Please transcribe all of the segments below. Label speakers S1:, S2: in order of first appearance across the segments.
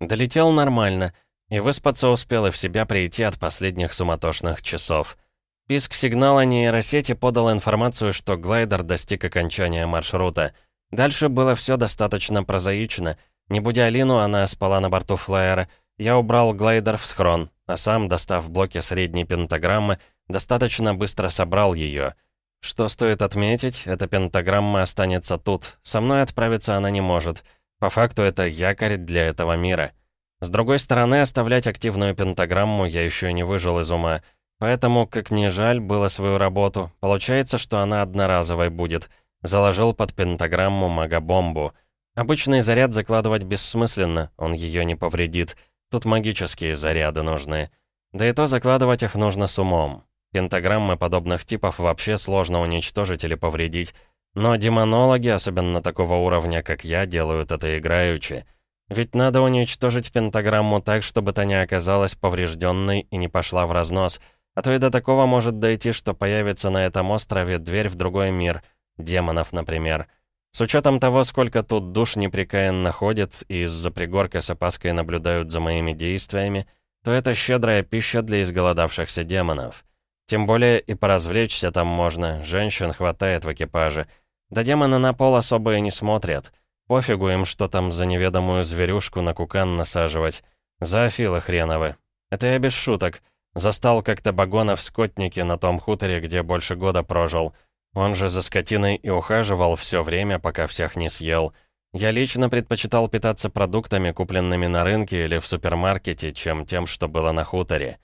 S1: Долетел нормально, и выспаться успел и в себя прийти от последних суматошных часов. Писк сигнала нейросети подал информацию, что глайдер достиг окончания маршрута. Дальше было все достаточно прозаично. Не будя Алину, она спала на борту флайера. Я убрал глайдер в схрон, а сам, достав блоки средней пентаграммы, достаточно быстро собрал ее. Что стоит отметить, эта пентаграмма останется тут. Со мной отправиться она не может. По факту это якорь для этого мира. С другой стороны, оставлять активную пентаграмму я еще не выжил из ума. Поэтому, как ни жаль было свою работу, получается, что она одноразовой будет. Заложил под пентаграмму магобомбу. Обычный заряд закладывать бессмысленно, он ее не повредит. Тут магические заряды нужны. Да и то закладывать их нужно с умом. Пентаграммы подобных типов вообще сложно уничтожить или повредить. Но демонологи, особенно такого уровня, как я, делают это играючи. Ведь надо уничтожить пентаграмму так, чтобы та не оказалась поврежденной и не пошла в разнос. А то и до такого может дойти, что появится на этом острове дверь в другой мир. Демонов, например. С учетом того, сколько тут душ непрекаянно ходит и из-за пригорка с опаской наблюдают за моими действиями, то это щедрая пища для изголодавшихся демонов. Тем более и поразвлечься там можно, женщин хватает в экипаже. Да демоны на пол особо и не смотрят. Пофигу им, что там за неведомую зверюшку на кукан насаживать. Зоофилы хреновы. Это я без шуток. Застал как-то Багона в скотнике на том хуторе, где больше года прожил. Он же за скотиной и ухаживал все время, пока всех не съел. Я лично предпочитал питаться продуктами, купленными на рынке или в супермаркете, чем тем, что было на хуторе.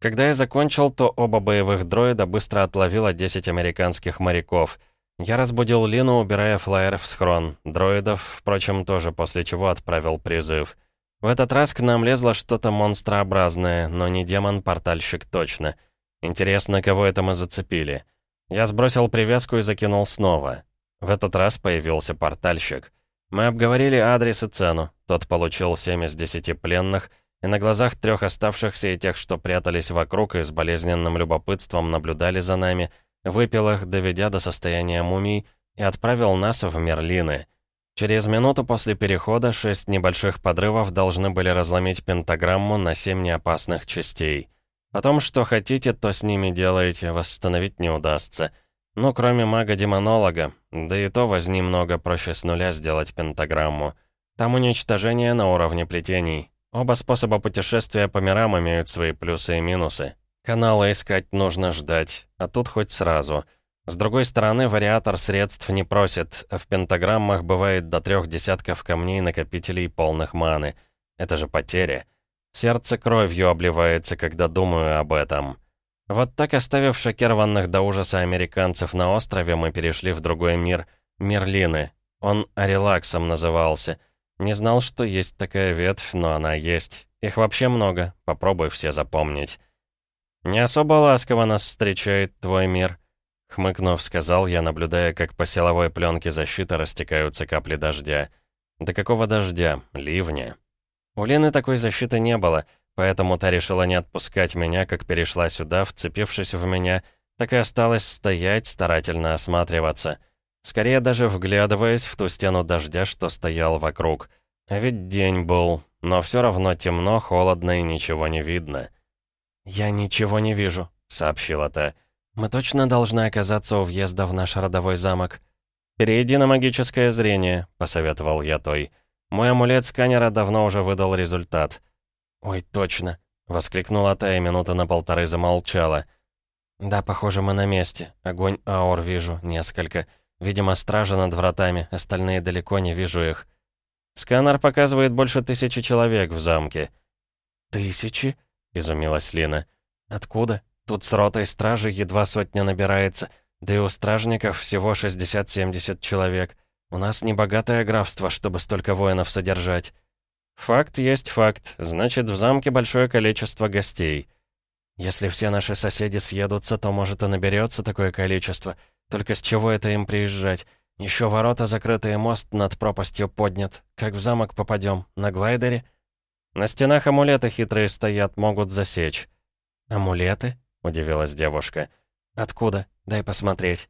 S1: Когда я закончил, то оба боевых дроида быстро отловило 10 американских моряков. Я разбудил Лину, убирая флайер в схрон. Дроидов, впрочем, тоже после чего отправил призыв. В этот раз к нам лезло что-то монстрообразное, но не демон-портальщик точно. Интересно, кого это мы зацепили. Я сбросил привязку и закинул снова. В этот раз появился портальщик. Мы обговорили адрес и цену. Тот получил 7 из 10 пленных — и на глазах трех оставшихся и тех, что прятались вокруг и с болезненным любопытством наблюдали за нами, выпил их, доведя до состояния мумий, и отправил нас в Мерлины. Через минуту после перехода шесть небольших подрывов должны были разломить пентаграмму на семь неопасных частей. Потом, что хотите, то с ними делаете, восстановить не удастся. Ну, кроме мага-демонолога, да и то возни много проще с нуля сделать пентаграмму. Там уничтожение на уровне плетений, Оба способа путешествия по мирам имеют свои плюсы и минусы. Каналы искать нужно ждать, а тут хоть сразу. С другой стороны, вариатор средств не просит, а в пентаграммах бывает до трех десятков камней-накопителей полных маны. Это же потеря. Сердце кровью обливается, когда думаю об этом. Вот так, оставив шокированных до ужаса американцев на острове, мы перешли в другой мир, мир Лины. Он Арелаксом назывался — не знал, что есть такая ветвь, но она есть. Их вообще много, попробуй все запомнить. «Не особо ласково нас встречает твой мир», — хмыкнув, сказал я, наблюдая, как по силовой пленке защиты растекаются капли дождя. «Да какого дождя? Ливня?» У Лены такой защиты не было, поэтому та решила не отпускать меня, как перешла сюда, вцепившись в меня, так и осталась стоять, старательно осматриваться — Скорее даже вглядываясь в ту стену дождя, что стоял вокруг. А ведь день был, но все равно темно, холодно и ничего не видно. «Я ничего не вижу», — сообщила та. «Мы точно должны оказаться у въезда в наш родовой замок». «Перейди на магическое зрение», — посоветовал я той. «Мой амулет сканера давно уже выдал результат». «Ой, точно», — воскликнула та и минуты на полторы замолчала. «Да, похоже, мы на месте. Огонь аур вижу, несколько». Видимо, стража над вратами, остальные далеко не вижу их. Сканер показывает больше тысячи человек в замке. «Тысячи?» — изумилась Лина. «Откуда? Тут с ротой стражи едва сотня набирается, да и у стражников всего 60-70 человек. У нас небогатое графство, чтобы столько воинов содержать». «Факт есть факт. Значит, в замке большое количество гостей». «Если все наши соседи съедутся, то, может, и наберется такое количество. Только с чего это им приезжать? Еще ворота закрытые, мост над пропастью поднят. Как в замок попадем? На глайдере? На стенах амулеты хитрые стоят, могут засечь. «Амулеты?» — удивилась девушка. «Откуда? Дай посмотреть».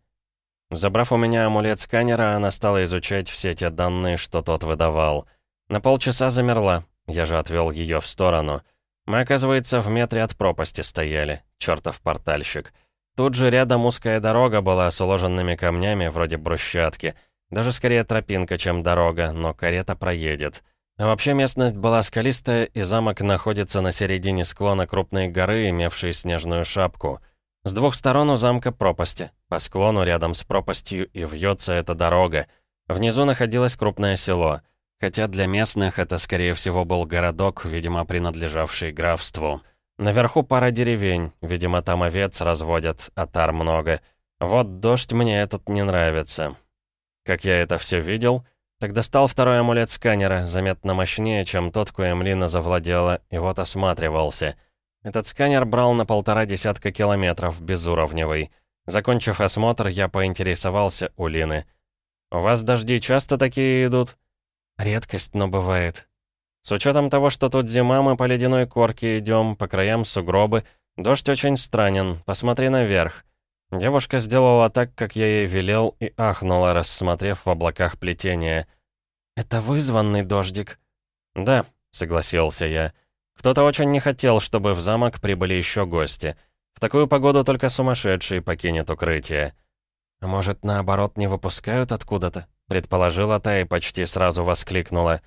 S1: Забрав у меня амулет сканера, она стала изучать все те данные, что тот выдавал. На полчаса замерла, Я же отвел ее в сторону. Мы, оказывается, в метре от пропасти стояли. Чертов портальщик. Тут же рядом узкая дорога была с уложенными камнями, вроде брусчатки. Даже скорее тропинка, чем дорога, но карета проедет. А вообще местность была скалистая, и замок находится на середине склона крупной горы, имевшей снежную шапку. С двух сторон у замка пропасти. По склону рядом с пропастью и вьется эта дорога. Внизу находилось крупное село. Хотя для местных это, скорее всего, был городок, видимо, принадлежавший графству. Наверху пара деревень, видимо, там овец разводят, а тар много. Вот дождь мне этот не нравится. Как я это все видел, тогда стал второй амулет сканера, заметно мощнее, чем тот, коим Лина завладела, и вот осматривался. Этот сканер брал на полтора десятка километров, безуровневый. Закончив осмотр, я поинтересовался у Лины. «У вас дожди часто такие идут?» «Редкость, но бывает», с учетом того, что тут зима, мы по ледяной корке идем, по краям сугробы. Дождь очень странен, посмотри наверх. Девушка сделала так, как я ей велел, и ахнула, рассмотрев в облаках плетение. «Это вызванный дождик?» «Да», — согласился я. «Кто-то очень не хотел, чтобы в замок прибыли еще гости. В такую погоду только сумасшедший покинет укрытие». «А может, наоборот, не выпускают откуда-то?» — предположила та и почти сразу воскликнула.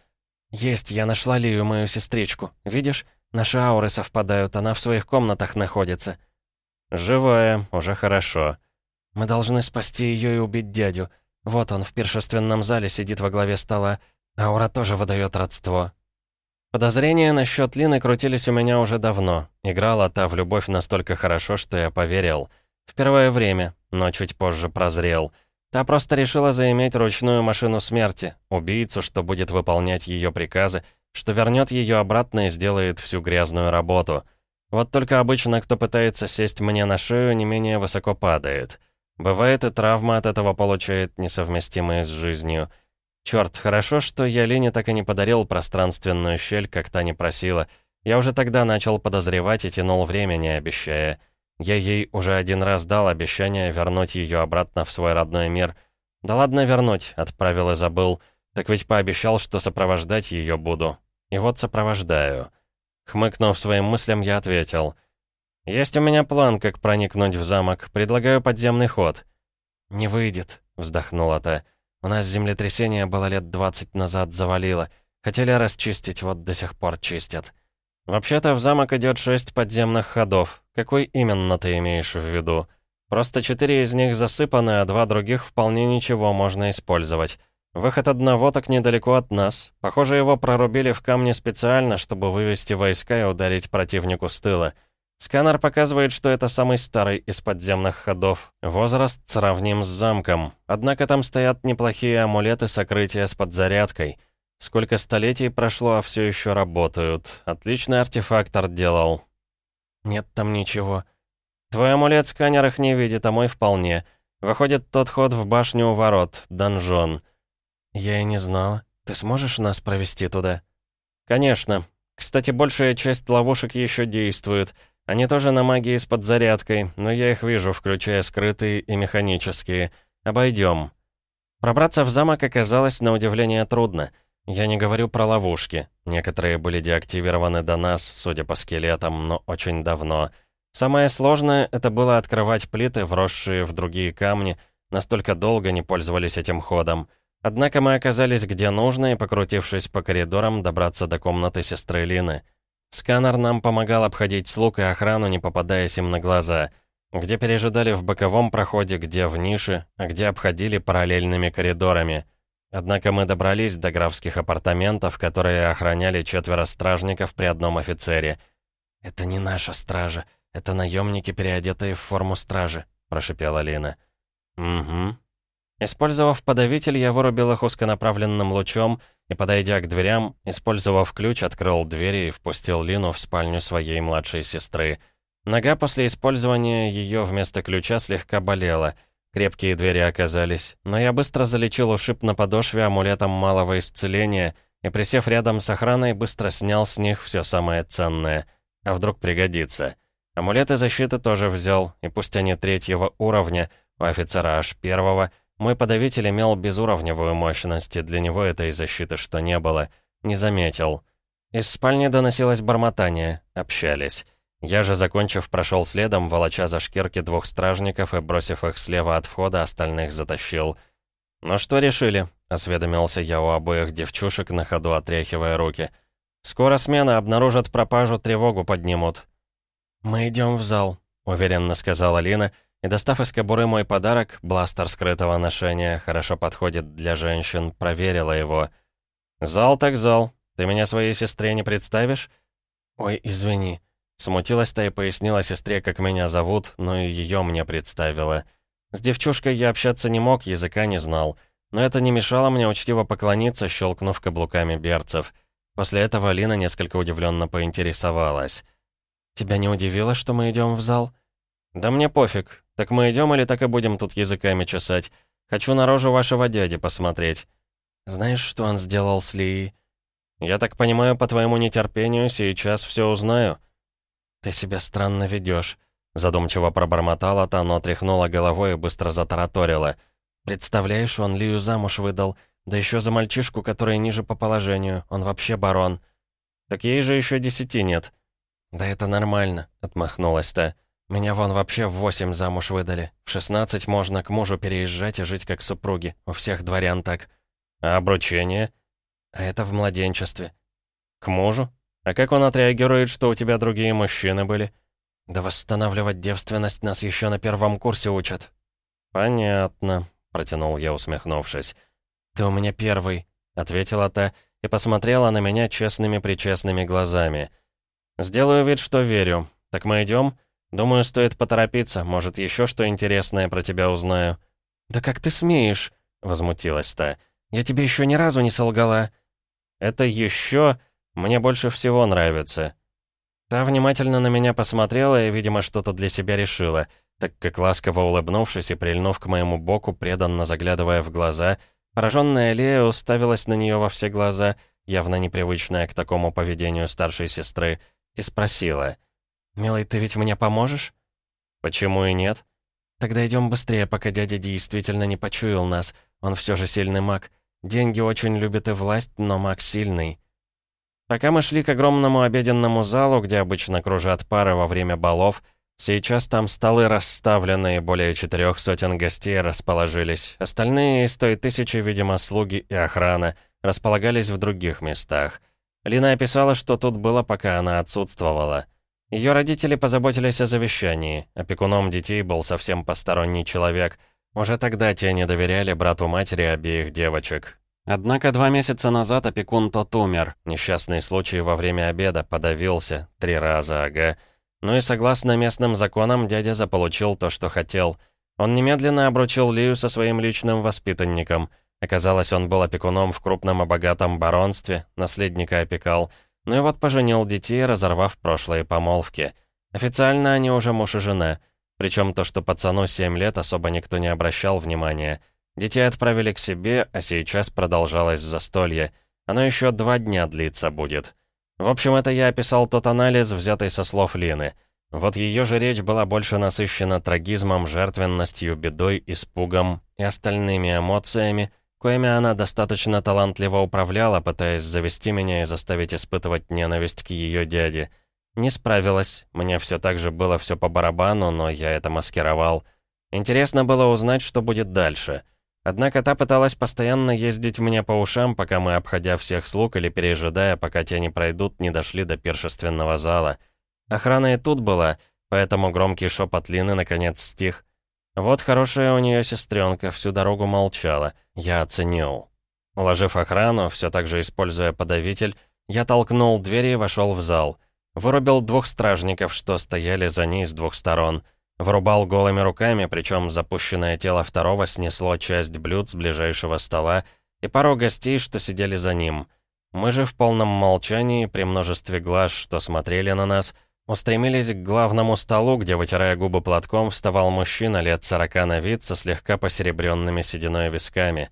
S1: «Есть, я нашла Лию, мою сестричку. Видишь, наши ауры совпадают, она в своих комнатах находится». «Живая, уже хорошо».
S2: «Мы должны спасти ее и убить дядю. Вот он в пиршественном зале сидит во главе стола. Аура тоже выдает родство».
S1: Подозрения насчет Лины крутились у меня уже давно. Играла та в любовь настолько хорошо, что я поверил. В первое время, но чуть позже прозрел — Та просто решила заиметь ручную машину смерти, убийцу, что будет выполнять ее приказы, что вернет ее обратно и сделает всю грязную работу. Вот только обычно, кто пытается сесть мне на шею, не менее высоко падает. Бывает и травма от этого получает, несовместимые с жизнью. Черт, хорошо, что я Лине так и не подарил пространственную щель, как та не просила. Я уже тогда начал подозревать и тянул время, не обещая. Я ей уже один раз дал обещание вернуть ее обратно в свой родной мир. Да ладно вернуть, отправил и забыл. Так ведь пообещал, что сопровождать ее буду. И вот сопровождаю. Хмыкнув своим мыслям, я ответил. «Есть у меня план, как проникнуть в замок. Предлагаю подземный ход».
S2: «Не выйдет», — вздохнула та. «У нас землетрясение было лет двадцать назад завалило. Хотели расчистить, вот до сих пор чистят».
S1: «Вообще-то в замок идет шесть подземных ходов. Какой именно ты имеешь в виду? Просто четыре из них засыпаны, а два других вполне ничего можно использовать. Выход одного так недалеко от нас. Похоже, его прорубили в камне специально, чтобы вывести войска и ударить противнику с тыла. Сканер показывает, что это самый старый из подземных ходов. Возраст сравним с замком. Однако там стоят неплохие амулеты сокрытия с подзарядкой. Сколько столетий прошло, а все еще работают. Отличный артефактор делал.
S2: Нет там ничего.
S1: Твой амулет-сканер их не видит, а мой вполне. Выходит, тот ход в башню у ворот, донжон.
S2: Я и не знала. Ты сможешь нас провести туда?
S1: Конечно. Кстати, большая часть ловушек еще действует. Они тоже на магии с подзарядкой, но я их вижу, включая скрытые и механические. Обойдем. Пробраться в замок оказалось на удивление трудно — я не говорю про ловушки. Некоторые были деактивированы до нас, судя по скелетам, но очень давно. Самое сложное — это было открывать плиты, вросшие в другие камни, настолько долго не пользовались этим ходом. Однако мы оказались где нужно и, покрутившись по коридорам, добраться до комнаты сестры Лины. Сканер нам помогал обходить слуг и охрану, не попадаясь им на глаза. Где пережидали в боковом проходе, где в нише, а где обходили параллельными коридорами — Однако мы добрались до графских апартаментов, которые охраняли четверо стражников при одном офицере.
S2: «Это не наша стража, это наемники, переодетые в форму стражи», — прошипела Лина.
S1: «Угу». Использовав подавитель, я вырубил их узконаправленным лучом и, подойдя к дверям, использовав ключ, открыл двери и впустил Лину в спальню своей младшей сестры. Нога после использования ее вместо ключа слегка болела — Крепкие двери оказались, но я быстро залечил ушиб на подошве амулетом малого исцеления и, присев рядом с охраной, быстро снял с них все самое ценное. А вдруг пригодится. Амулеты защиты тоже взял, и пусть они третьего уровня, у офицера аж первого, мой подавитель имел безуровневую мощность, и для него этой защиты что не было, не заметил. Из спальни доносилось бормотание, общались. Я же, закончив, прошел следом, волоча за шкирки двух стражников и, бросив их слева от входа, остальных затащил. «Ну что решили?» — осведомился я у обоих девчушек, на ходу отряхивая руки. «Скоро смена, обнаружат пропажу, тревогу поднимут». «Мы идем в зал», — уверенно сказала Лина, и, достав из кобуры мой подарок, бластер скрытого ношения, хорошо подходит для женщин, проверила его. «Зал так зал. Ты меня своей сестре не представишь?» «Ой, извини», Смутилась-то и пояснила сестре, как меня зовут, но и ее мне представила. С девчушкой я общаться не мог, языка не знал. Но это не мешало мне учтиво поклониться, щелкнув каблуками берцев. После этого Алина несколько удивленно поинтересовалась. «Тебя не удивило, что мы идем в зал?» «Да мне пофиг. Так мы идем или так и будем тут языками чесать? Хочу на рожу вашего дяди посмотреть». «Знаешь, что он сделал с Лией?» «Я так понимаю, по твоему нетерпению сейчас все узнаю». «Ты себя странно ведешь», — задумчиво пробормотала та, но тряхнула головой и быстро затараторила. «Представляешь, он Лию замуж выдал, да еще за мальчишку, который ниже по положению, он вообще барон». «Так ей же еще десяти нет». «Да это нормально», — отмахнулась та. «Меня вон вообще в восемь замуж выдали. В шестнадцать можно к мужу переезжать и жить как супруги. У всех дворян так». «А обручение?» «А это в младенчестве». «К мужу? А как он отреагирует, что у тебя другие мужчины были? Да восстанавливать девственность нас еще на первом курсе учат. Понятно, протянул я, усмехнувшись. Ты у меня первый, ответила та и посмотрела на меня честными-причестными глазами. Сделаю вид, что верю. Так мы идем? Думаю, стоит поторопиться, может, еще что интересное про тебя узнаю. Да как ты смеешь? возмутилась та. Я тебе еще ни разу не солгала. Это еще мне больше всего нравится». Та внимательно на меня посмотрела и, видимо, что-то для себя решила, так как ласково улыбнувшись и прильнув к моему боку, преданно заглядывая в глаза, пораженная Лея уставилась на нее во все глаза, явно непривычная к такому поведению старшей сестры, и спросила, «Милый, ты ведь мне поможешь?» «Почему и нет?» «Тогда идем быстрее, пока дядя действительно не почуял нас. Он все же сильный маг. Деньги очень любит и власть, но маг сильный». Пока мы шли к огромному обеденному залу, где обычно кружат пары во время балов, сейчас там столы расставлены, и более четырех сотен гостей расположились. Остальные из той тысячи, видимо, слуги и охрана, располагались в других местах. Лина описала, что тут было, пока она отсутствовала. Ее родители позаботились о завещании. Опекуном детей был совсем посторонний человек. Уже тогда те не доверяли брату матери обеих девочек. Однако два месяца назад опекун тот умер. Несчастный случай во время обеда, подавился. Три раза, ага. Ну и согласно местным законам, дядя заполучил то, что хотел. Он немедленно обручил Лию со своим личным воспитанником. Оказалось, он был опекуном в крупном и богатом баронстве, наследника опекал. Ну и вот поженил детей, разорвав прошлые помолвки. Официально они уже муж и жена. Причем то, что пацану 7 лет, особо никто не обращал внимания. Детей отправили к себе, а сейчас продолжалось застолье. Оно еще два дня длиться будет. В общем, это я описал тот анализ, взятый со слов Лины. Вот ее же речь была больше насыщена трагизмом, жертвенностью, бедой, испугом и остальными эмоциями, коими она достаточно талантливо управляла, пытаясь завести меня и заставить испытывать ненависть к ее дяде. Не справилась, мне все так же было все по барабану, но я это маскировал. Интересно было узнать, что будет дальше — Однако та пыталась постоянно ездить мне по ушам, пока мы, обходя всех слуг или пережидая, пока те не пройдут, не дошли до пиршественного зала. Охрана и тут была, поэтому громкий шепот Лины наконец стих. Вот хорошая у нее сестренка, всю дорогу молчала. Я оценил. Уложив охрану, все так же используя подавитель, я толкнул дверь и вошел в зал. Вырубил двух стражников, что стояли за ней с двух сторон — Врубал голыми руками, причем запущенное тело второго снесло часть блюд с ближайшего стола и пару гостей, что сидели за ним. Мы же в полном молчании, при множестве глаз, что смотрели на нас, устремились к главному столу, где, вытирая губы платком, вставал мужчина лет сорока на вид со слегка посеребренными сединой висками.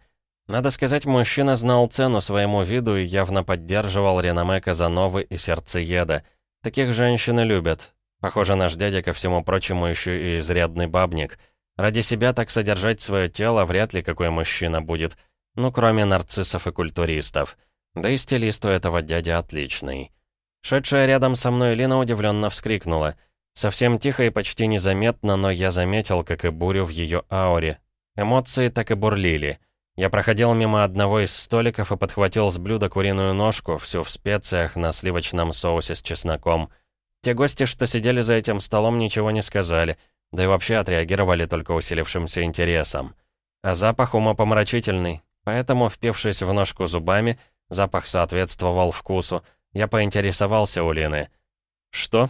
S1: Надо сказать, мужчина знал цену своему виду и явно поддерживал реноме Казановы и сердцееда. Таких женщины любят, Похоже, наш дядя, ко всему прочему, еще и изрядный бабник. Ради себя так содержать свое тело вряд ли какой мужчина будет. Ну, кроме нарциссов и культуристов. Да и стилист у этого дяди отличный. Шедшая рядом со мной Лина удивленно вскрикнула. Совсем тихо и почти незаметно, но я заметил, как и бурю в ее ауре. Эмоции так и бурлили. Я проходил мимо одного из столиков и подхватил с блюда куриную ножку, всю в специях на сливочном соусе с чесноком. Те гости, что сидели за этим столом, ничего не сказали, да и вообще отреагировали только усилившимся интересом. А запах умопомрачительный, поэтому, впившись в ножку зубами, запах соответствовал вкусу, я поинтересовался у Лины. «Что?»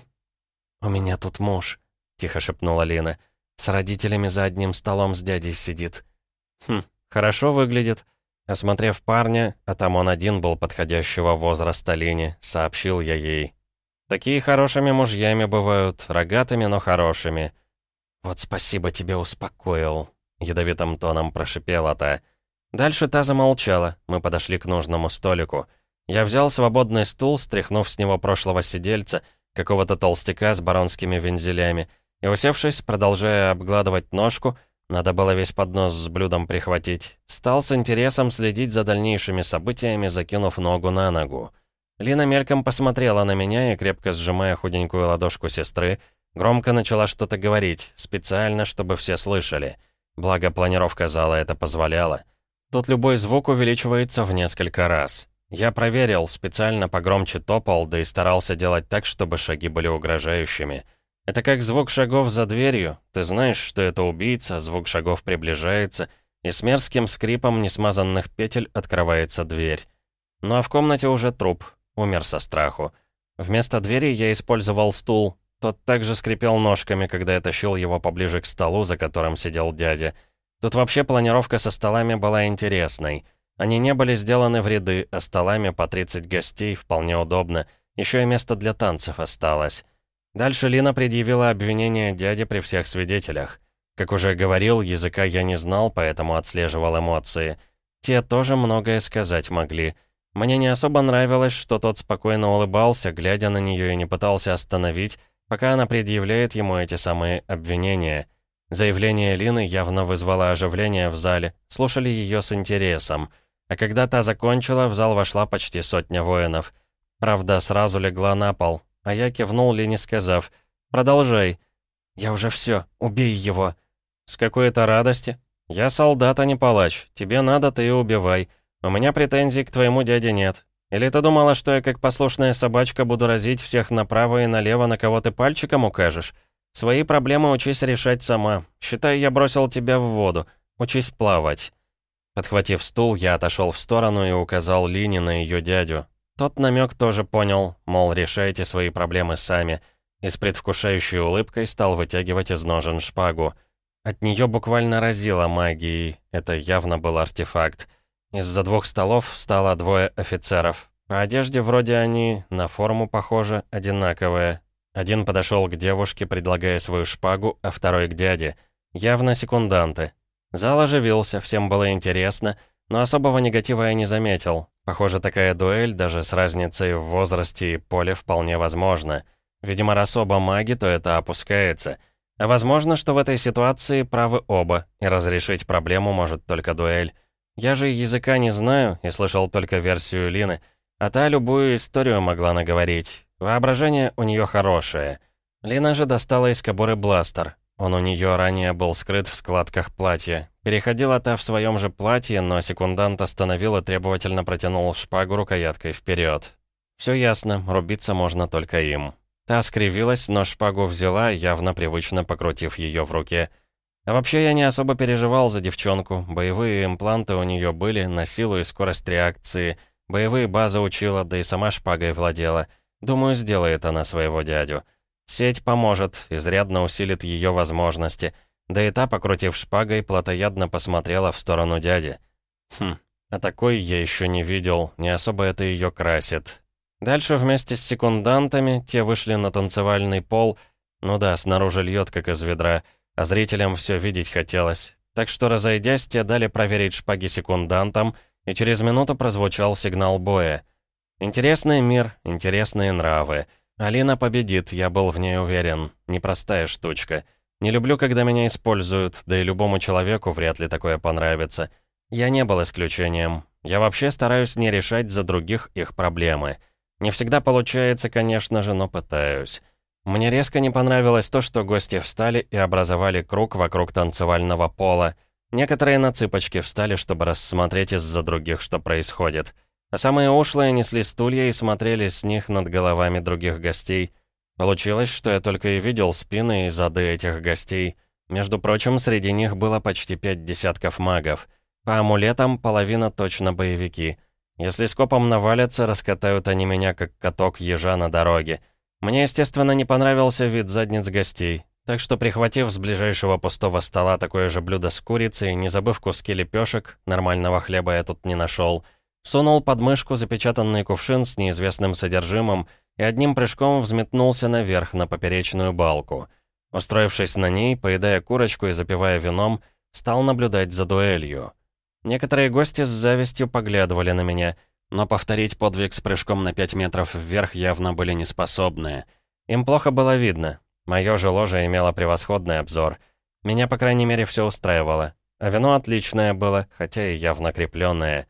S1: «У меня тут муж», — тихо шепнула Лина. «С родителями за одним столом с дядей сидит». «Хм, Хорошо выглядит. Осмотрев парня, а там он один был подходящего возраста Лине, сообщил я ей. Такие хорошими мужьями бывают, рогатыми, но хорошими. «Вот спасибо тебе успокоил», — ядовитым тоном прошипела та. Дальше та замолчала, мы подошли к нужному столику. Я взял свободный стул, стряхнув с него прошлого сидельца, какого-то толстяка с баронскими вензелями, и, усевшись, продолжая обгладывать ножку, надо было весь поднос с блюдом прихватить. Стал с интересом следить за дальнейшими событиями, закинув ногу на ногу. Лина мельком посмотрела на меня и, крепко сжимая худенькую ладошку сестры, громко начала что-то говорить, специально, чтобы все слышали. Благо, планировка зала это позволяла. Тут любой звук увеличивается в несколько раз. Я проверил, специально погромче топал, да и старался делать так, чтобы шаги были угрожающими. Это как звук шагов за дверью. Ты знаешь, что это убийца, звук шагов приближается, и с мерзким скрипом несмазанных петель открывается дверь. Ну а в комнате уже труп, умер со страху. Вместо двери я использовал стул. Тот также скрипел ножками, когда я тащил его поближе к столу, за которым сидел дядя. Тут вообще планировка со столами была интересной. Они не были сделаны в ряды, а столами по 30 гостей вполне удобно. Еще и место для танцев осталось. Дальше Лина предъявила обвинение дяде при всех свидетелях. Как уже говорил, языка я не знал, поэтому отслеживал эмоции. Те тоже многое сказать могли. Мне не особо нравилось, что тот спокойно улыбался, глядя на нее и не пытался остановить, пока она предъявляет ему эти самые обвинения. Заявление Лины явно вызвало оживление в зале, слушали ее с интересом. А когда та закончила, в зал вошла почти сотня воинов. Правда, сразу легла на пол, а я кивнул Лене, сказав, «Продолжай». «Я уже все, убей его». «С какой-то радости?» «Я солдат, а не палач. Тебе надо, ты и убивай. У меня претензий к твоему дяде нет. Или ты думала, что я как послушная собачка буду разить всех направо и налево, на кого ты пальчиком укажешь? Свои проблемы учись решать сама. Считай, я бросил тебя в воду. Учись плавать». Подхватив стул, я отошел в сторону и указал Лине на ее дядю. Тот намек тоже понял, мол, решайте свои проблемы сами, и с предвкушающей улыбкой стал вытягивать из ножен шпагу. От нее буквально разило магией, это явно был артефакт. Из-за двух столов встало двое офицеров. По одежде вроде они, на форму похоже, одинаковые. Один подошел к девушке, предлагая свою шпагу, а второй к дяде. Явно секунданты. Зал оживился, всем было интересно, но особого негатива я не заметил. Похоже, такая дуэль, даже с разницей в возрасте и поле, вполне возможна. Видимо, раз оба маги, то это опускается. А возможно, что в этой ситуации правы оба, и разрешить проблему может только дуэль. Я же языка не знаю и слышал только версию Лины, а та любую историю могла наговорить. Воображение у нее хорошее. Лина же достала из кобуры бластер. Он у нее ранее был скрыт в складках платья. Переходила та в своем же платье, но секундант остановил и требовательно протянул шпагу рукояткой вперед. Все ясно, рубиться можно только им. Та скривилась, но шпагу взяла, явно привычно покрутив ее в руке. А вообще я не особо переживал за девчонку. Боевые импланты у нее были на силу и скорость реакции. Боевые базы учила, да и сама шпагой владела. Думаю, сделает она своего дядю. Сеть поможет, изрядно усилит ее возможности. Да и та, покрутив шпагой, плотоядно посмотрела в сторону дяди. Хм, а такой я еще не видел, не особо это ее красит. Дальше вместе с секундантами те вышли на танцевальный пол. Ну да, снаружи льет, как из ведра, а зрителям все видеть хотелось. Так что, разойдясь, те дали проверить шпаги секундантам, и через минуту прозвучал сигнал боя. Интересный мир, интересные нравы — Алина победит, я был в ней уверен. Непростая штучка. Не люблю, когда меня используют, да и любому человеку вряд ли такое понравится. Я не был исключением. Я вообще стараюсь не решать за других их проблемы. Не всегда получается, конечно же, но пытаюсь. Мне резко не понравилось то, что гости встали и образовали круг вокруг танцевального пола. Некоторые на цыпочки встали, чтобы рассмотреть из-за других, что происходит. А самые ушлые несли стулья и смотрели с них над головами других гостей. Получилось, что я только и видел спины и зады этих гостей. Между прочим, среди них было почти пять десятков магов. По амулетам половина точно боевики. Если скопом навалятся, раскатают они меня, как каток ежа на дороге. Мне, естественно, не понравился вид задниц гостей, так что, прихватив с ближайшего пустого стола такое же блюдо с курицей, не забыв куски лепешек, нормального хлеба я тут не нашел, сунул под мышку запечатанный кувшин с неизвестным содержимым и одним прыжком взметнулся наверх на поперечную балку. Устроившись на ней, поедая курочку и запивая вином, стал наблюдать за дуэлью. Некоторые гости с завистью поглядывали на меня — но повторить подвиг с прыжком на 5 метров вверх явно были неспособные. Им плохо было видно. Моё же ложе имело превосходный обзор. Меня, по крайней мере, все устраивало. А вино отличное было, хотя и явно крепленное.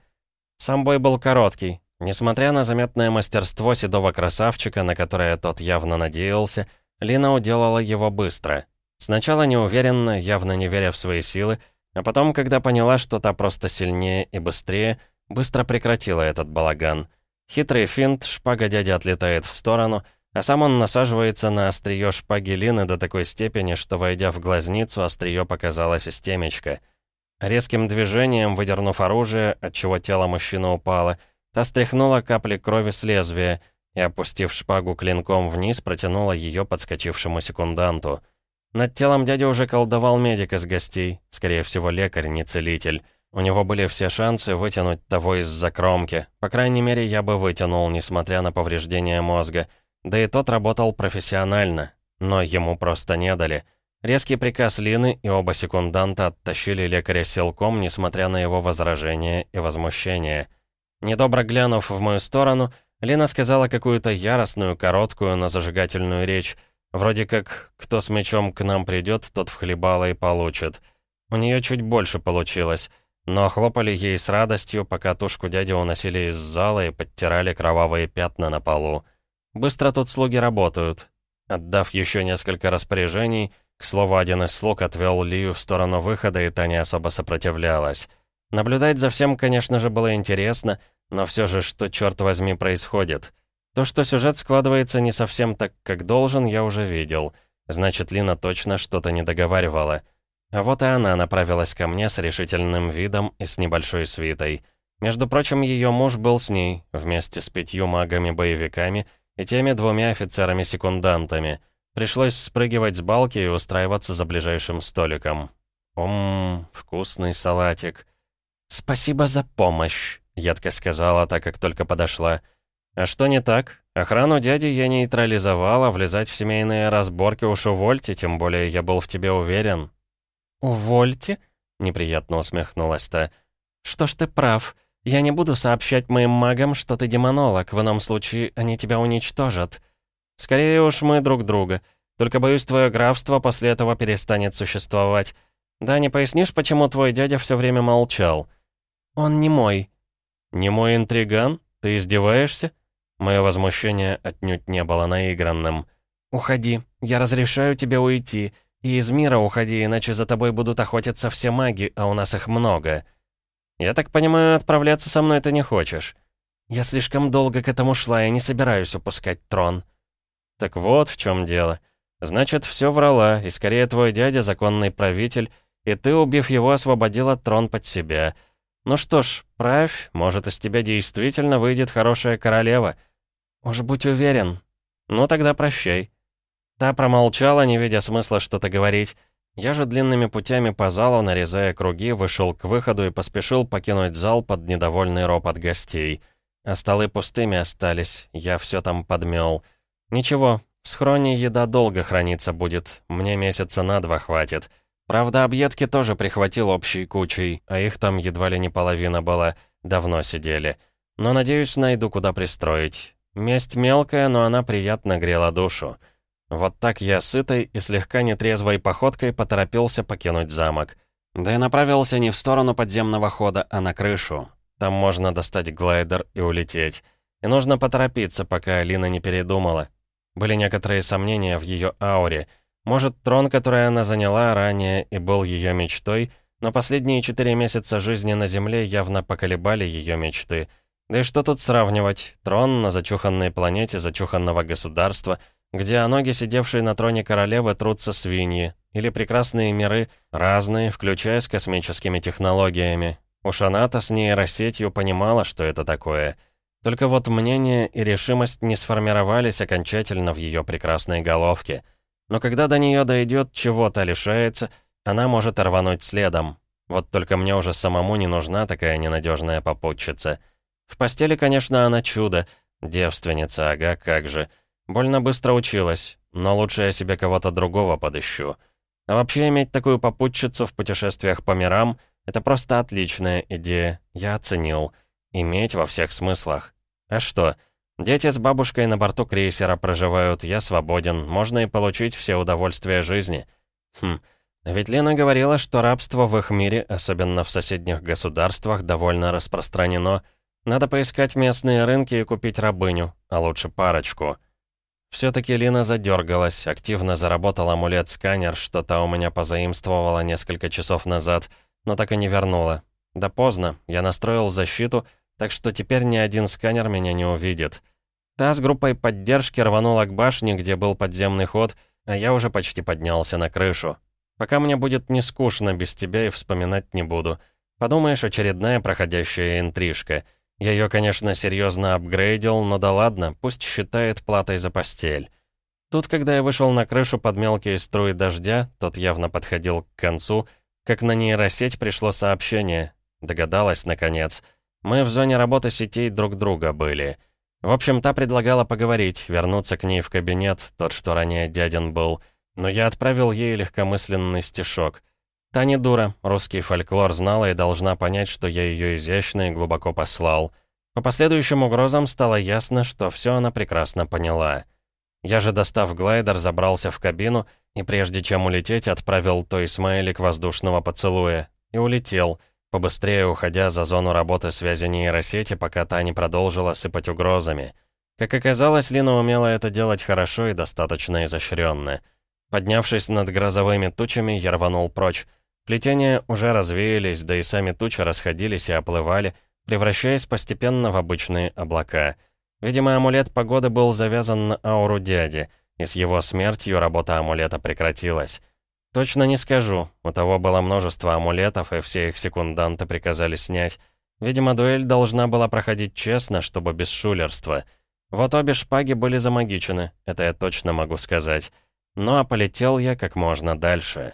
S1: Сам бой был короткий. Несмотря на заметное мастерство седого красавчика, на которое тот явно надеялся, Лина уделала его быстро. Сначала неуверенно, явно не веря в свои силы, а потом, когда поняла, что та просто сильнее и быстрее, быстро прекратила этот балаган. Хитрый финт, шпага дяди отлетает в сторону, а сам он насаживается на острие шпаги Лины до такой степени, что, войдя в глазницу, острие показалось из темечка. Резким движением, выдернув оружие, отчего тело мужчины упало, та стряхнула капли крови с лезвия и, опустив шпагу клинком вниз, протянула ее подскочившему секунданту. Над телом дяди уже колдовал медик из гостей, скорее всего, лекарь, не целитель. У него были все шансы вытянуть того из-за кромки. По крайней мере, я бы вытянул, несмотря на повреждение мозга. Да и тот работал профессионально. Но ему просто не дали. Резкий приказ Лины и оба секунданта оттащили лекаря силком, несмотря на его возражения и возмущение. Недобро глянув в мою сторону, Лина сказала какую-то яростную, короткую, но зажигательную речь. Вроде как «кто с мечом к нам придет, тот в хлебало и получит». У нее чуть больше получилось — но хлопали ей с радостью, пока тушку дяди уносили из зала и подтирали кровавые пятна на полу. Быстро тут слуги работают. Отдав еще несколько распоряжений, к слову, один из слуг отвел Лию в сторону выхода, и та не особо сопротивлялась. Наблюдать за всем, конечно же, было интересно, но все же, что, черт возьми, происходит? То, что сюжет складывается не совсем так, как должен, я уже видел. Значит, Лина точно что-то не договаривала. А вот и она направилась ко мне с решительным видом и с небольшой свитой. Между прочим, ее муж был с ней, вместе с пятью магами-боевиками и теми двумя офицерами-секундантами. Пришлось спрыгивать с балки и устраиваться за ближайшим столиком. «Ммм, вкусный салатик». «Спасибо за помощь», — едко сказала, так как только подошла. «А что не так? Охрану дяди я нейтрализовала, влезать в семейные разборки уж увольте, тем более я был в тебе уверен». «Увольте?» — неприятно усмехнулась та. «Что ж ты прав. Я не буду сообщать моим магам, что ты демонолог. В ином случае они тебя уничтожат. Скорее уж мы друг друга. Только, боюсь, твое графство после этого перестанет существовать. Да, не пояснишь, почему твой дядя все время молчал?» «Он не мой». «Не мой интриган? Ты издеваешься?» Мое возмущение отнюдь не было наигранным. «Уходи. Я разрешаю тебе уйти. И из мира уходи, иначе за тобой будут охотиться все маги, а у нас их много. Я так понимаю, отправляться со мной ты не хочешь. Я слишком долго к этому шла и не собираюсь упускать трон. Так вот в чем дело. Значит, все врала, и скорее твой дядя законный правитель, и ты, убив его, освободила трон под себя. Ну что ж, правь, может, из тебя действительно выйдет хорошая королева. Уж будь уверен. Ну тогда прощай. Та промолчала, не видя смысла что-то говорить. Я же длинными путями по залу, нарезая круги, вышел к выходу и поспешил покинуть зал под недовольный ропот гостей. А столы пустыми остались, я все там подмел. Ничего, в схроне еда долго храниться будет, мне месяца на два хватит. Правда, объедки тоже прихватил общей кучей, а их там едва ли не половина была, давно сидели. Но, надеюсь, найду куда пристроить. Месть мелкая, но она приятно грела душу. Вот так я сытой и слегка нетрезвой походкой поторопился покинуть замок. Да и направился не в сторону подземного хода, а на крышу. Там можно достать глайдер и улететь. И нужно поторопиться, пока Алина не передумала. Были некоторые сомнения в ее ауре. Может, трон, который она заняла ранее и был ее мечтой, но последние четыре месяца жизни на Земле явно поколебали ее мечты. Да и что тут сравнивать? Трон на зачуханной планете зачуханного государства, где ноги, сидевшие на троне королевы, трутся свиньи, или прекрасные миры, разные, включая с космическими технологиями. Уж она-то с нейросетью понимала, что это такое — только вот мнение и решимость не сформировались окончательно в ее прекрасной головке. Но когда до нее дойдет, чего-то лишается, она может рвануть следом. Вот только мне уже самому не нужна такая ненадежная попутчица. В постели, конечно, она чудо. Девственница, ага, как же. Больно быстро училась, но лучше я себе кого-то другого подыщу. А вообще иметь такую попутчицу в путешествиях по мирам — это просто отличная идея, я оценил. Иметь во всех смыслах. А что? Дети с бабушкой на борту крейсера проживают, я свободен, можно и получить все удовольствия жизни. Хм, ведь Лена говорила, что рабство в их мире, особенно в соседних государствах, довольно распространено. Надо поискать местные рынки и купить рабыню, а лучше парочку. Все-таки Лина задергалась, активно заработал амулет-сканер, что-то у меня позаимствовала несколько часов назад, но так и не вернула. Да поздно, я настроил защиту — так что теперь ни один сканер меня не увидит. Та с группой поддержки рванула к башне, где был подземный ход, а я уже почти поднялся на крышу. Пока мне будет не скучно без тебя и вспоминать не буду. Подумаешь, очередная проходящая интрижка. Я ее, конечно, серьезно апгрейдил, но да ладно, пусть считает платой за постель. Тут, когда я вышел на крышу под мелкие струи дождя, тот явно подходил к концу, как на нейросеть пришло сообщение. Догадалась, наконец. Мы в зоне работы сетей друг друга были. В общем, та предлагала поговорить, вернуться к ней в кабинет, тот, что ранее дядин был. Но я отправил ей легкомысленный стишок. Та не дура, русский фольклор знала и должна понять, что я ее изящно и глубоко послал. По последующим угрозам стало ясно, что все она прекрасно поняла. Я же, достав глайдер, забрался в кабину и прежде чем улететь, отправил той смайлик воздушного поцелуя. И улетел — побыстрее уходя за зону работы связи нейросети, пока та не продолжила сыпать угрозами. Как оказалось, Лина умела это делать хорошо и достаточно изощренно. Поднявшись над грозовыми тучами, я рванул прочь. Плетения уже развеялись, да и сами тучи расходились и оплывали, превращаясь постепенно в обычные облака. Видимо, амулет погоды был завязан на ауру дяди, и с его смертью работа амулета прекратилась. «Точно не скажу. У того было множество амулетов, и все их секунданты приказали снять. Видимо, дуэль должна была проходить честно, чтобы без шулерства. Вот обе шпаги были замагичены, это я точно могу сказать. Ну а полетел я как можно дальше».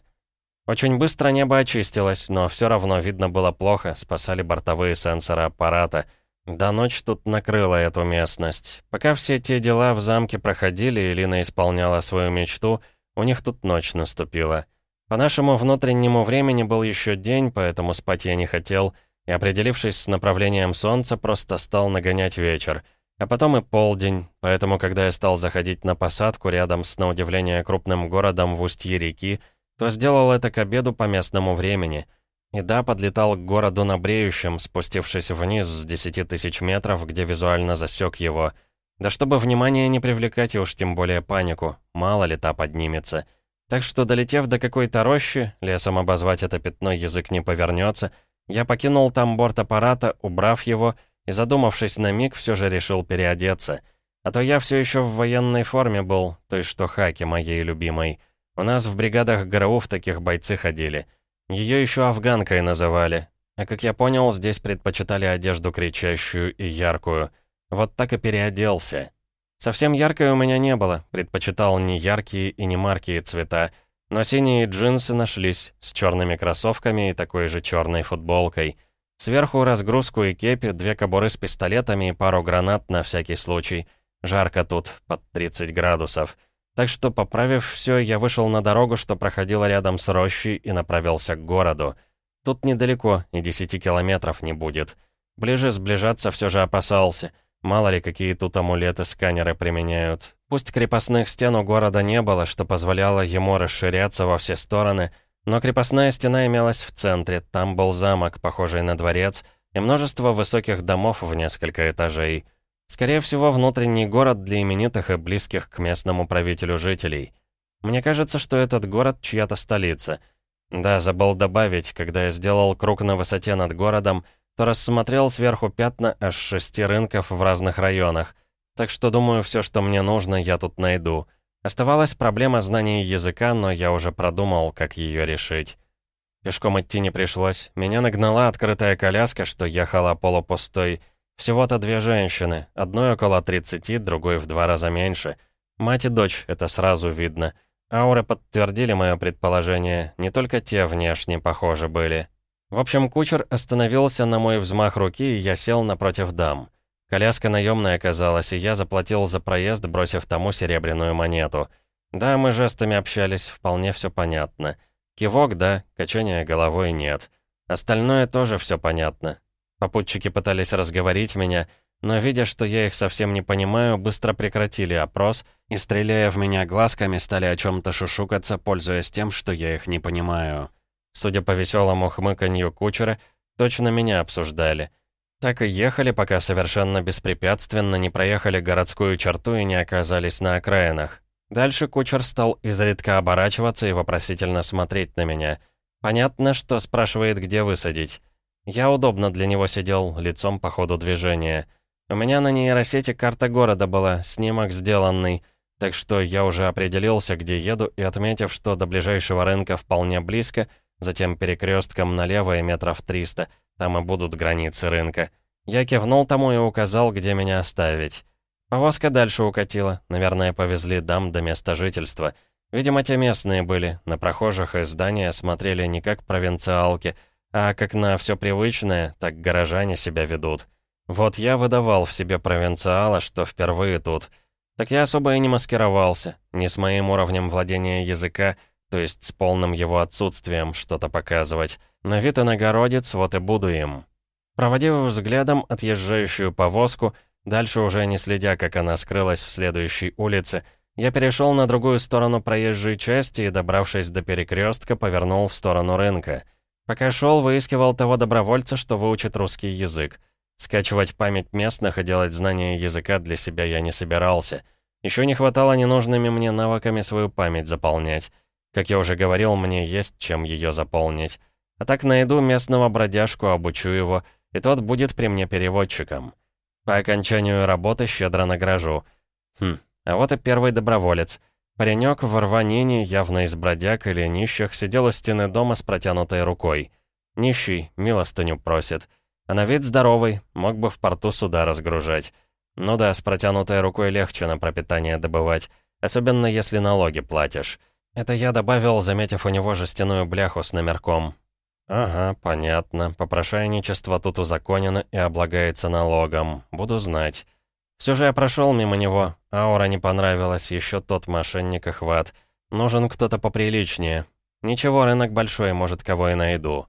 S1: Очень быстро небо очистилось, но все равно видно было плохо, спасали бортовые сенсоры аппарата. Да ночь тут накрыла эту местность. Пока все те дела в замке проходили, и Лина исполняла свою мечту — у них тут ночь наступила. По нашему внутреннему времени был еще день, поэтому спать я не хотел, и, определившись с направлением солнца, просто стал нагонять вечер. А потом и полдень, поэтому, когда я стал заходить на посадку рядом с, на удивление, крупным городом в устье реки, то сделал это к обеду по местному времени. И да, подлетал к городу на бреющем, спустившись вниз с 10 тысяч метров, где визуально засек его — да чтобы внимание не привлекать и уж тем более панику, мало ли та поднимется. Так что, долетев до какой-то рощи, лесом обозвать это пятно язык не повернется, я покинул там борт аппарата, убрав его, и, задумавшись на миг, все же решил переодеться. А то я все еще в военной форме был, той, что хаки моей любимой. У нас в бригадах ГРУ в таких бойцы ходили. Ее еще афганкой называли. А как я понял, здесь предпочитали одежду кричащую и яркую. Вот так и переоделся. Совсем яркой у меня не было, предпочитал не яркие и не маркие цвета, но синие джинсы нашлись с черными кроссовками и такой же черной футболкой. Сверху разгрузку и кепи, две кобуры с пистолетами и пару гранат на всякий случай. Жарко тут, под 30 градусов. Так что, поправив все, я вышел на дорогу, что проходила рядом с рощей, и направился к городу. Тут недалеко, и 10 километров не будет. Ближе сближаться все же опасался — Мало ли, какие тут амулеты-сканеры применяют. Пусть крепостных стен у города не было, что позволяло ему расширяться во все стороны, но крепостная стена имелась в центре, там был замок, похожий на дворец, и множество высоких домов в несколько этажей. Скорее всего, внутренний город для именитых и близких к местному правителю жителей. Мне кажется, что этот город чья-то столица. Да, забыл добавить, когда я сделал круг на высоте над городом, то рассмотрел сверху пятна аж шести рынков в разных районах. Так что, думаю, все, что мне нужно, я тут найду. Оставалась проблема знаний языка, но я уже продумал, как ее решить. Пешком идти не пришлось. Меня нагнала открытая коляска, что ехала полупустой. Всего-то две женщины. Одной около 30, другой в два раза меньше. Мать и дочь, это сразу видно. Ауры подтвердили мое предположение. Не только те внешне похожи были. В общем, кучер остановился на мой взмах руки, и я сел напротив дам. Коляска наемная оказалась, и я заплатил за проезд, бросив тому серебряную монету. Да, мы жестами общались, вполне все понятно. Кивок, да, качание головой нет. Остальное тоже все понятно. Попутчики пытались разговорить меня, но, видя, что я их совсем не понимаю, быстро прекратили опрос и, стреляя в меня глазками, стали о чем-то шушукаться, пользуясь тем, что я их не понимаю. Судя по веселому хмыканью кучера, точно меня обсуждали. Так и ехали, пока совершенно беспрепятственно не проехали городскую черту и не оказались на окраинах. Дальше кучер стал изредка оборачиваться и вопросительно смотреть на меня. Понятно, что спрашивает, где высадить. Я удобно для него сидел, лицом по ходу движения. У меня на нейросети карта города была, снимок сделанный, так что я уже определился, где еду, и отметив, что до ближайшего рынка вполне близко, затем перекрестком налево и метров 300, там и будут границы рынка. Я кивнул тому и указал, где меня оставить. Повозка дальше укатила. Наверное, повезли дам до места жительства. Видимо, те местные были. На прохожих и здания смотрели не как провинциалки, а как на все привычное, так горожане себя ведут. Вот я выдавал в себе провинциала, что впервые тут. Так я особо и не маскировался. Не с моим уровнем владения языка, то есть с полным его отсутствием что-то показывать. На вид иногородец, вот и буду им. Проводив взглядом отъезжающую повозку, Дальше уже не следя, как она скрылась в следующей улице, я перешел на другую сторону проезжей части и, добравшись до перекрестка, повернул в сторону рынка. Пока шел, выискивал того добровольца, что выучит русский язык. Скачивать память местных и делать знания языка для себя я не собирался. Еще не хватало ненужными мне навыками свою память заполнять. Как я уже говорил, мне есть чем ее заполнить. А так найду местного бродяжку, обучу его, и тот будет при мне переводчиком. По окончанию работы щедро награжу. Хм, а вот и первый доброволец. Паренек в рванине, явно из бродяг или нищих, сидел у стены дома с протянутой рукой. Нищий, милостыню просит. А на вид здоровый, мог бы в порту суда разгружать. Ну да, с протянутой рукой легче на пропитание добывать, особенно если налоги платишь. Это я добавил, заметив у него жестяную бляху с номерком. «Ага, понятно. Попрошайничество тут узаконено и облагается налогом. Буду знать». Все же я прошел мимо него. Аура не понравилась, еще тот мошенник и хват. Нужен кто-то поприличнее. Ничего, рынок большой, может, кого и найду.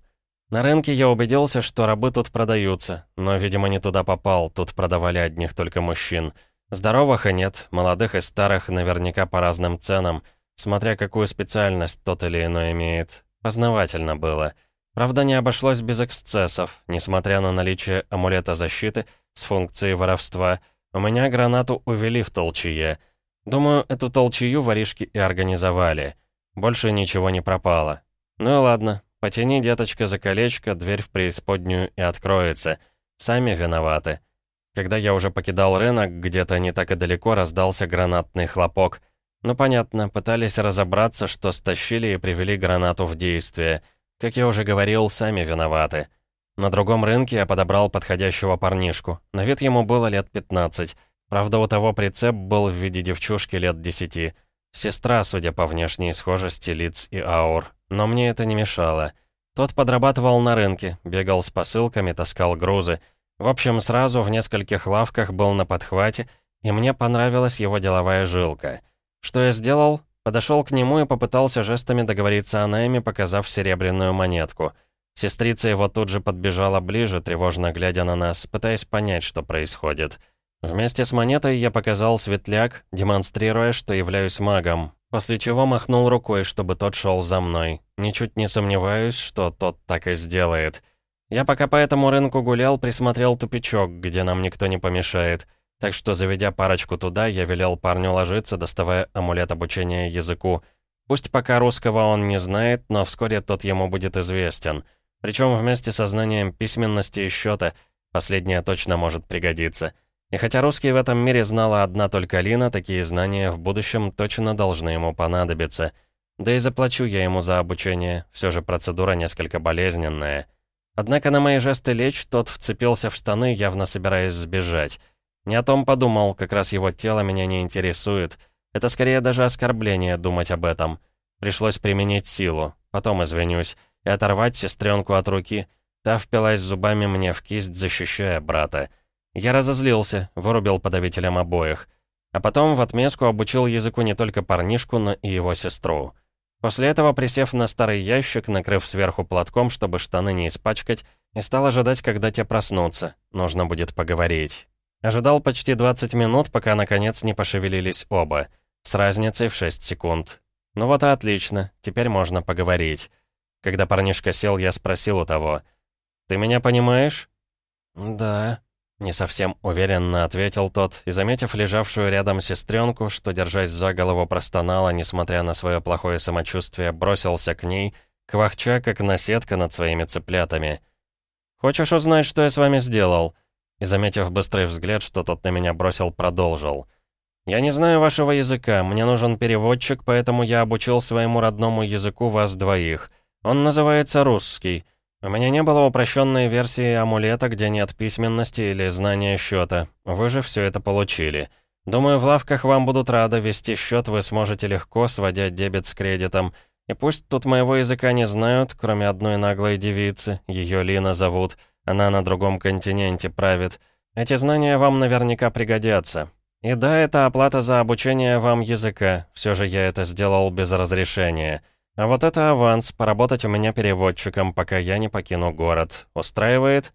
S1: На рынке я убедился, что рабы тут продаются, но, видимо, не туда попал, тут продавали одних только мужчин. Здоровых и нет, молодых и старых наверняка по разным ценам, смотря какую специальность тот или иной имеет. Познавательно было. Правда, не обошлось без эксцессов. Несмотря на наличие амулета защиты с функцией воровства, у меня гранату увели в толчье. Думаю, эту толчью воришки и организовали. Больше ничего не пропало. Ну и ладно, потяни, деточка, за колечко, дверь в преисподнюю и откроется. Сами виноваты. Когда я уже покидал рынок, где-то не так и далеко раздался гранатный хлопок. Ну понятно, пытались разобраться, что стащили и привели гранату в действие — как я уже говорил, сами виноваты. На другом рынке я подобрал подходящего парнишку. На вид ему было лет 15. Правда, у того прицеп был в виде девчушки лет 10. Сестра, судя по внешней схожести лиц и аур. Но мне это не мешало. Тот подрабатывал на рынке, бегал с посылками, таскал грузы. В общем, сразу в нескольких лавках был на подхвате, и мне понравилась его деловая жилка. Что я сделал? Подошел к нему и попытался жестами договориться о найме, показав серебряную монетку. Сестрица его тут же подбежала ближе, тревожно глядя на нас, пытаясь понять, что происходит. Вместе с монетой я показал светляк, демонстрируя, что являюсь магом, после чего махнул рукой, чтобы тот шел за мной. Ничуть не сомневаюсь, что тот так и сделает. Я пока по этому рынку гулял, присмотрел тупичок, где нам никто не помешает. Так что, заведя парочку туда, я велел парню ложиться, доставая амулет обучения языку. Пусть пока русского он не знает, но вскоре тот ему будет известен. Причем вместе со знанием письменности и счета, последнее точно может пригодиться. И хотя русский в этом мире знала одна только Лина, такие знания в будущем точно должны ему понадобиться. Да и заплачу я ему за обучение, все же процедура несколько болезненная. Однако на мои жесты лечь тот вцепился в штаны, явно собираясь сбежать. Не о том подумал, как раз его тело меня не интересует. Это скорее даже оскорбление думать об этом. Пришлось применить силу, потом извинюсь, и оторвать сестренку от руки. Та впилась зубами мне в кисть, защищая брата. Я разозлился, вырубил подавителем обоих. А потом в отместку обучил языку не только парнишку, но и его сестру. После этого, присев на старый ящик, накрыв сверху платком, чтобы штаны не испачкать, и стал ожидать, когда те проснутся. Нужно будет поговорить. Ожидал почти 20 минут, пока наконец не пошевелились оба. С разницей в 6 секунд. Ну вот и отлично, теперь можно поговорить. Когда парнишка сел, я спросил у того. «Ты меня понимаешь?»
S2: «Да»,
S1: не совсем уверенно ответил тот, и, заметив лежавшую рядом сестренку, что, держась за голову, простонала, несмотря на свое плохое самочувствие, бросился к ней, квахча, как наседка над своими цыплятами. «Хочешь узнать, что я с вами сделал?» И, заметив быстрый взгляд, что тот на меня бросил, продолжил. «Я не знаю вашего языка, мне нужен переводчик, поэтому я обучил своему родному языку вас двоих. Он называется русский». У меня не было упрощенной версии амулета, где нет письменности или знания счета. Вы же все это получили. Думаю, в лавках вам будут рады, вести счет вы сможете легко, сводя дебет с кредитом. И пусть тут моего языка не знают, кроме одной наглой девицы, ее Лина зовут, она на другом континенте правит. Эти знания вам наверняка пригодятся. И да, это оплата за обучение вам языка, все же я это сделал без разрешения. А вот это аванс, поработать у меня переводчиком, пока я не покину город. Устраивает?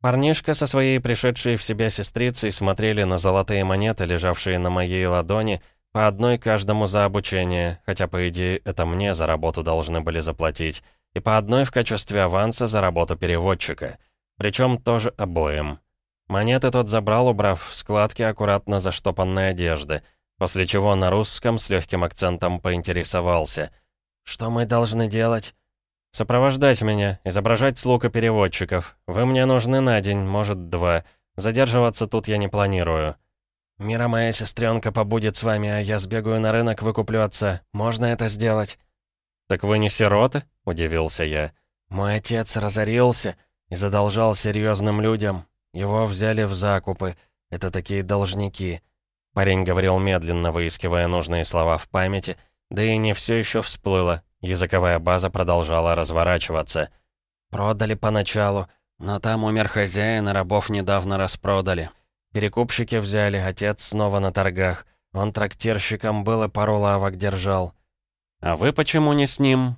S1: Парнишка со своей пришедшей в себя сестрицей смотрели на золотые монеты, лежавшие на моей ладони, по одной каждому за обучение, хотя, по идее, это мне за работу должны были заплатить, и по одной в качестве аванса за работу переводчика. Причем тоже обоим. Монеты тот забрал, убрав в складки аккуратно заштопанной одежды, после чего на русском с легким акцентом поинтересовался — «Что мы должны делать?» «Сопровождать меня, изображать слуг и переводчиков. Вы мне нужны на день, может, два. Задерживаться тут я не планирую».
S2: «Мира моя сестренка побудет с вами, а я сбегаю на рынок, выкуплю отца. Можно это сделать?»
S1: «Так вы не сироты?» — удивился я.
S2: «Мой отец разорился задолжал серьезным людям. Его взяли в закупы. Это такие должники».
S1: Парень говорил медленно, выискивая нужные слова в памяти — да и не все еще всплыло. Языковая база продолжала разворачиваться.
S2: «Продали поначалу, но там умер хозяин, и рабов недавно распродали. Перекупщики взяли, отец снова на торгах. Он трактирщиком был и пару лавок держал».
S1: «А вы почему не с ним?»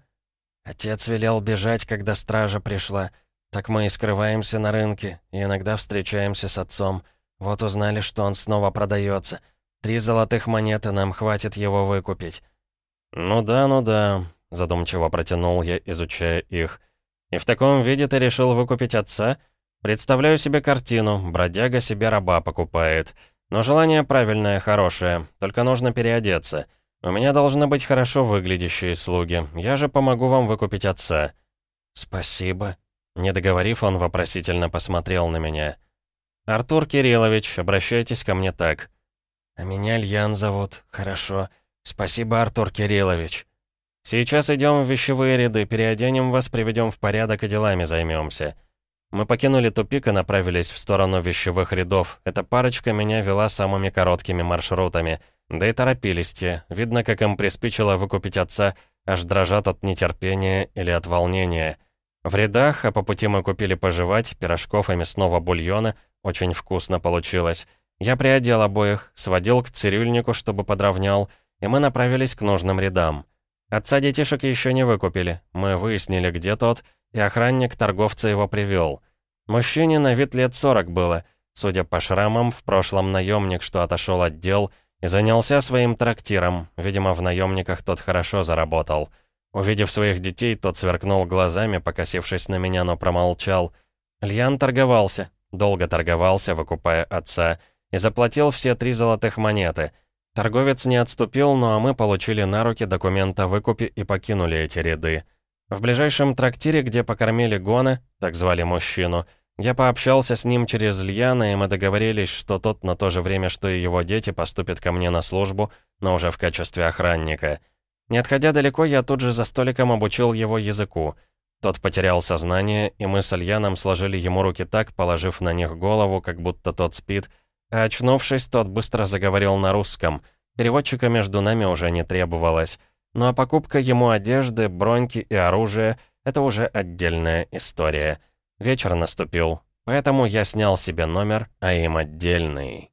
S2: Отец велел бежать, когда стража пришла. Так мы и скрываемся на рынке, и иногда встречаемся с отцом. Вот узнали, что он снова продается. Три золотых монеты нам хватит его выкупить.
S1: «Ну да, ну да», — задумчиво протянул я, изучая их. «И в таком виде ты решил выкупить отца? Представляю себе картину, бродяга себе раба покупает. Но желание правильное, хорошее, только нужно переодеться. У меня должны быть хорошо выглядящие слуги, я же помогу вам выкупить отца».
S2: «Спасибо».
S1: Не договорив, он вопросительно посмотрел на меня. «Артур Кириллович, обращайтесь ко мне так».
S2: «А меня Льян зовут, хорошо». «Спасибо, Артур Кириллович».
S1: «Сейчас идем в вещевые ряды, переоденем вас, приведем в порядок и делами займемся». Мы покинули тупик и направились в сторону вещевых рядов. Эта парочка меня вела самыми короткими маршрутами. Да и торопились те. Видно, как им приспичило выкупить отца, аж дрожат от нетерпения или от волнения. В рядах, а по пути мы купили пожевать, пирожков и мясного бульона. Очень вкусно получилось. Я приодел обоих, сводил к цирюльнику, чтобы подровнял, и мы направились к нужным рядам. Отца детишек еще не выкупили. Мы выяснили, где тот, и охранник торговца его привел. Мужчине на вид лет 40 было. Судя по шрамам, в прошлом наемник, что отошел от дел, и занялся своим трактиром. Видимо, в наемниках тот хорошо заработал. Увидев своих детей, тот сверкнул глазами, покосившись на меня, но промолчал. Льян торговался, долго торговался, выкупая отца, и заплатил все три золотых монеты. Торговец не отступил, ну а мы получили на руки документ о выкупе и покинули эти ряды. В ближайшем трактире, где покормили Гона, так звали мужчину, я пообщался с ним через Льяна, и мы договорились, что тот на то же время, что и его дети, поступит ко мне на службу, но уже в качестве охранника. Не отходя далеко, я тут же за столиком обучил его языку. Тот потерял сознание, и мы с Альяном сложили ему руки так, положив на них голову, как будто тот спит, а очнувшись, тот быстро заговорил на русском. Переводчика между нами уже не требовалось. Ну а покупка ему одежды, броньки и оружия — это уже отдельная история. Вечер наступил, поэтому я снял себе номер, а им отдельный.